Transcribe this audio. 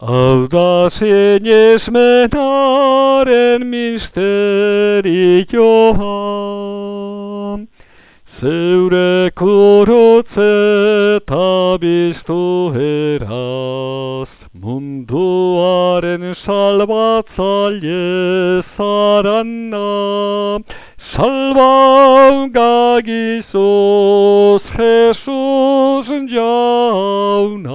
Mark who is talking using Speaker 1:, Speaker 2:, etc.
Speaker 1: Hau da zein esmenaren misterioa, zeure kurutze eta biztu eraz, munduaren salbatzaile zaranna, salva gagizuz Jesus jauna.